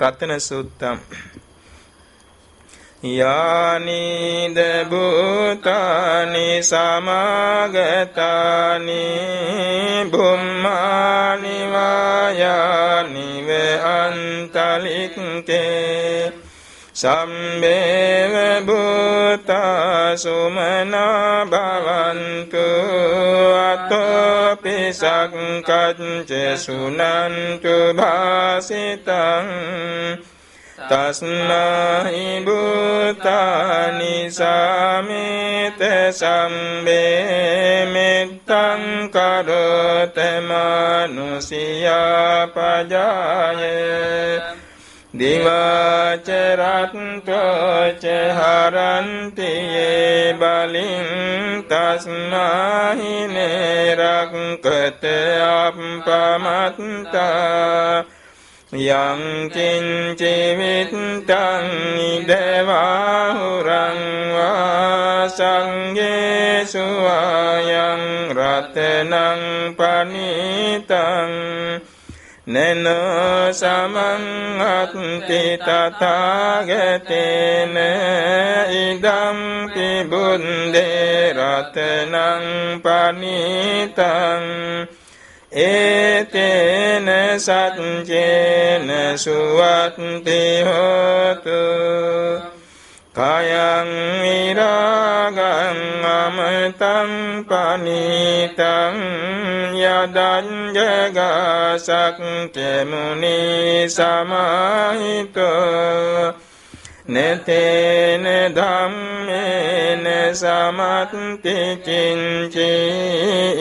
රතන සුත්තම්. යානිද භූතානි සමාගතානි බුම්මානි වායානි වේ අන්තලික්කේ සම්බේව භූතා සුමනා භවන්තු අතෝපි සක්කච්ච සුනන්තු භාසිතං තස්නාහි භූතානි සාමිත සම්බේ මෙත්තං කරොත මනුසියා පජායේ දිවාචරත්ටෝච හරන්තියේ බලින් තස්නාහිනේරක්කත අපපමත්තා යංකින්චිවිත්තං ඉදවාහුරංවා සංගේසුවායං රතනං පනිතං නන සමංහත්ති තතාගතේන ඉදම් පිබුන්දේ රතනං පනිතං ඒතේන සත්චේන සුවත්ති හෝතු කයං විරාගං අමතං පනිතං යදං ජගසක් කෙමුනි සමාහිතෝ නතේන ධම්මේන සමත්ති කිංචි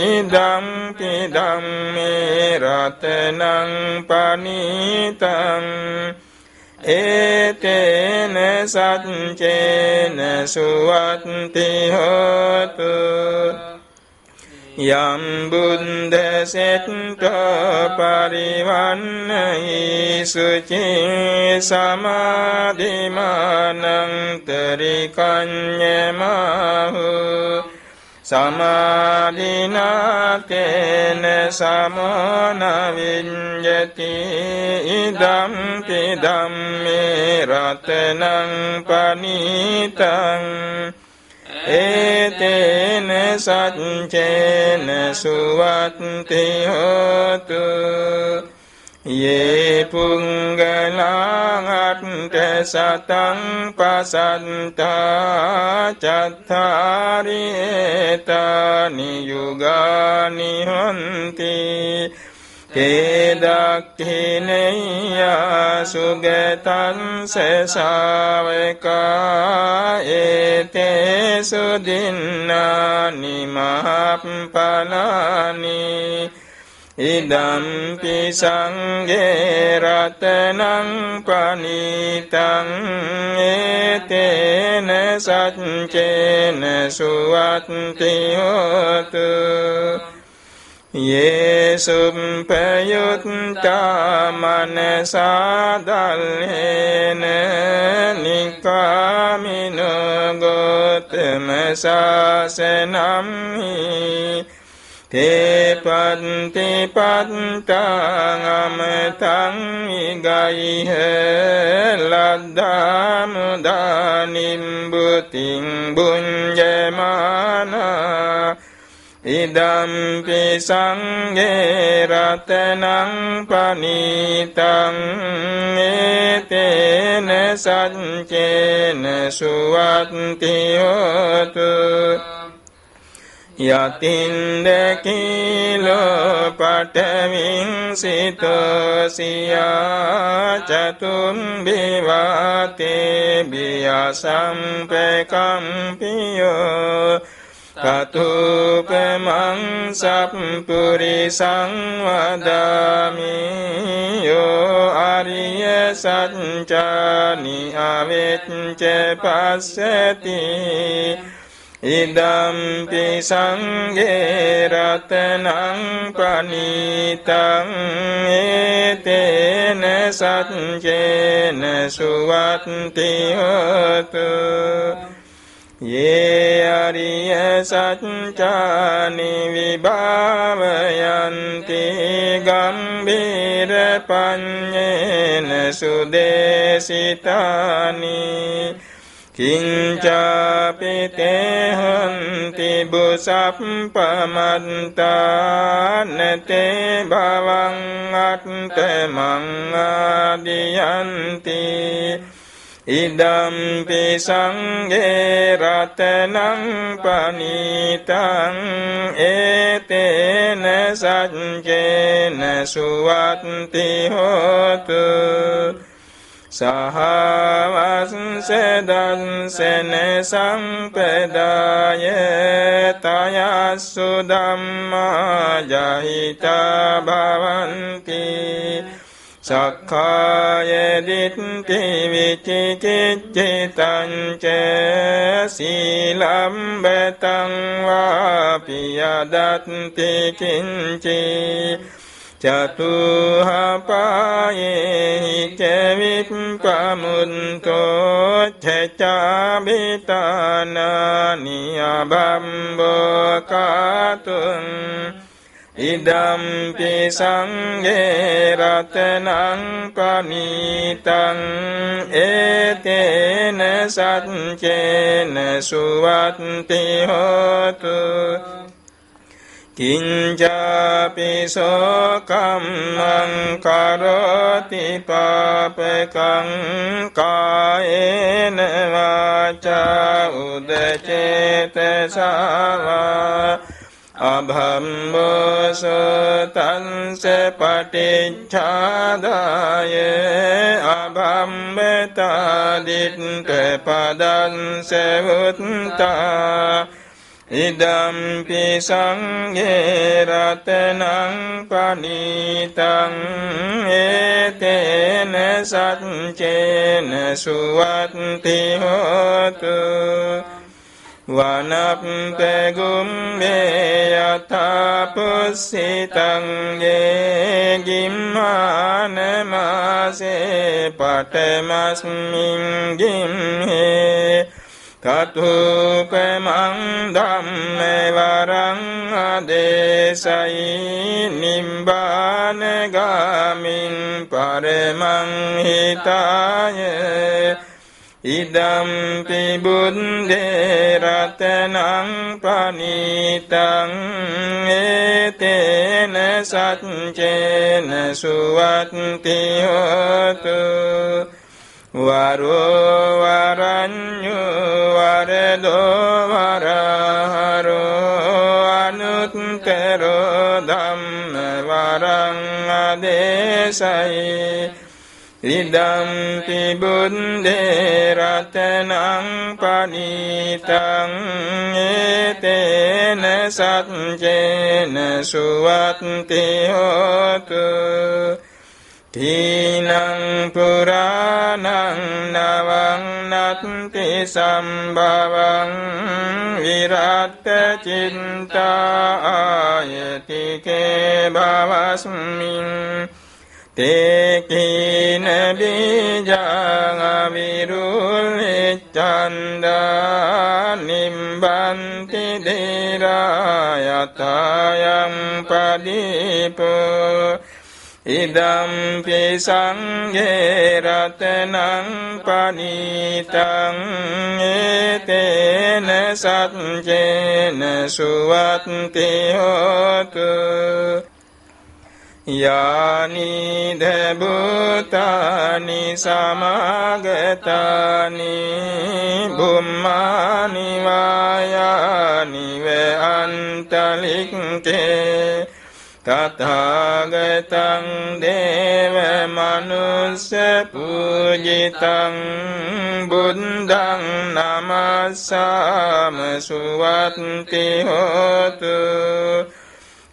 ඉදම් පි ධම්මේ රතනං පනිතං ඒතේන සච්චේන සුවත්ති හෝතු. යම් බුද්ධ සෙට්ට පරිවන්නයි සුචි සමාධිමානං තරිකඤ්ඤමහු. සමාධිනාතේන සමෝන විඤ්ඤති ඉදම් පිදම්මේ රතනං පනිතං ඒතේන සච්චේන සුවත්ති හෝතු ตสตังปัสสันตาจัตตาริตานิยุกานิหันติเกดักขิเนยาสุเกตันเสสาวกาเอเตสุดินนานิมาปปนานิ ඉදම්පි සංගේ රතනං පනිතං ඒතේන සච්චේන සුවත්ති හෝතු යේසුම්පයුත්තා මනසාදල්හේන නිකාමිනෝ ගෝතම සාසනම්හි තේපත්ති පත්තාංගමතං ඉගයිහ ලද්දාමුදානිම්බුතින් බුංජමානා ඉදම්පි සංගේ රතනං පනිතං ඒතේන සච්චේන සුවත්ති හෝතු යතින්දකිලෝ පටවින් සිතෝසියා චතුම් බිවාතේ බියසම්පකම්පියෝ කතුපමං සප්පුරි සංවදාමි යෝ අරිය සච්චානි අවෙච්ච පස්සති ඉදම්පි සංගේ රතනං පනිතං ඒතේන සත්ජේන සුවත්ති හොතු යේ අරිය සත්‍යානි විභාවයන්ති ගම්බීර පඤ්ඤේන සුදේසිතානි කිංචාපි තේහන්ති බුසප්පමන්තානතේ භවං අත්තමං ආදියන්ති ඉදම්පි සංගේ රතනං පනීතං ඒතේන සච්චේන සුවත්ති හෝතු සහවස්සදන්සන සම්පදාය තයස්සු ධම්මා ජහිතා භවන්ති සක්කාය දිට්ඨි විචිකිච්ඡිතං ච සීලම්බතං වාපි යදත්ති කිංචේ චතුහපායේ චවිප්පමුන්තෝ චචාබිතානානි අබම්බෝකාතුන් ඉදම්පි සංගේ රතනං පනීතං ඒතේන සච්චේන සුවත්ති හෝතු කිංචාපිසෝ කම්මං කරෝති පාපකං කායේන වාචා උදචේතසාවා අභම්බසතන්ස පටිච්ඡාදාය අභම්බතාදිට්ඨ පදංස වුත්තා ඉදම්පි සංඝේ රතනං පනීතං ඒතේන සච්චේන සුවත්ති හෝතු වනප්පගුම්මේ යථාපුස්සිතංගේ ගිම්මානමාසේ පටමස්මින් ගිම්හේ කතුපමං ධම්ම වරං අදේශයි නිම්බාන ගාමින් පරමං හිතාය. ඉදම්පි බුද්දේ රතනං පනීතං ඒතේන සච්චේන සුවත්ති හෝතු වරෝ අදේශයි ඉදම්පි බුද්දේ රතනං පනීතං ඒතේන සච්චේන සුවත්ති හෝතු. තීනං පුරාණං නවං නත්ති සම්භවං විරත්ත චින්තා ආයතිකේ භවස්මින්. තේකීන බීජං අවිරුල්ලිච්ඡන්දා නිම්බන්ති දේරායතයං පදීපෝ ඉදම්පි සංඝේ රතනං පනීතං ඒතේන සත්ජේන සුවත්ති හෝතු යානි දබුතානි සමාගතානි බුම්මානි වායානි වේ අන්තලික්කේ තථාගතං දේව මනුස්ස පූජිතං බුද්ධං නමස්සාම සුවත්ති හෝතු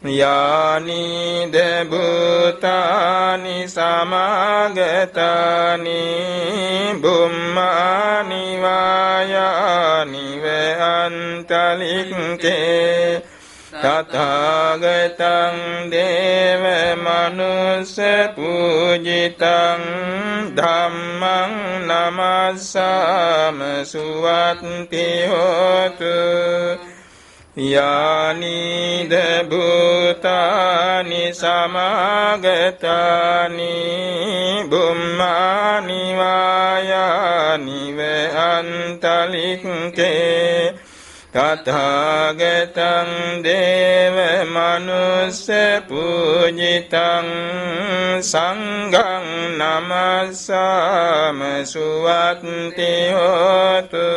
යානි දබුතානි සමාගතානි බුම්මානි වායානි වේ අන්තලික්කේ තථාගතං දේව මනුස්ස පූජිතං ධම්මං නමස්සාම සුවත්ති හෝතු යානිද භූතානි සමාගතානි බුම්මානි වායානි වහන්තලික්කේ තථාගතං දේව මනුස්ස පූජිතං සංඝං නමස්සාම සුවත්ති හෝතු